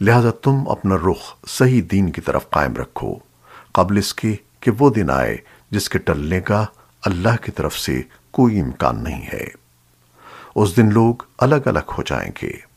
لہذا تم اپنا رخ صحیح دین کی طرف قائم رکھو، قبل اس کے کہ وہ دن آئے جس کے ٹلنے کا اللہ کی طرف سے کوئی امکان نہیں ہے۔ اس دن لوگ الگ الگ ہو جائیں گے۔